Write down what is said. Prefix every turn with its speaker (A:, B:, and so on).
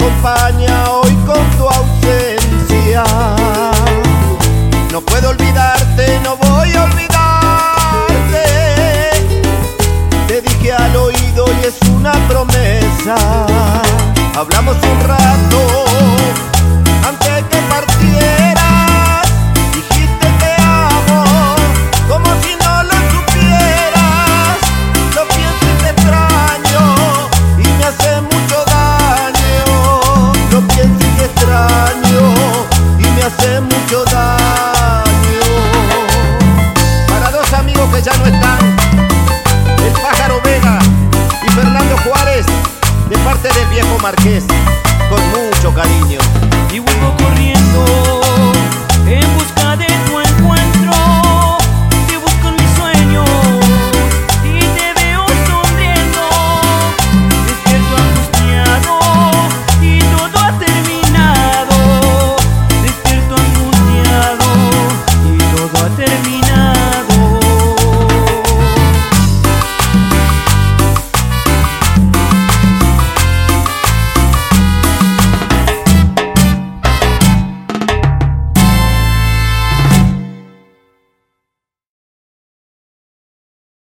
A: acompaña hoy con tu ausencia. No puedo olvidarte, no voy a olvidarte. Te dije al oído y es una promesa. Hablamos un rato. De parte del viejo Marqués, con mucho cariño. Y vuelvo corriendo.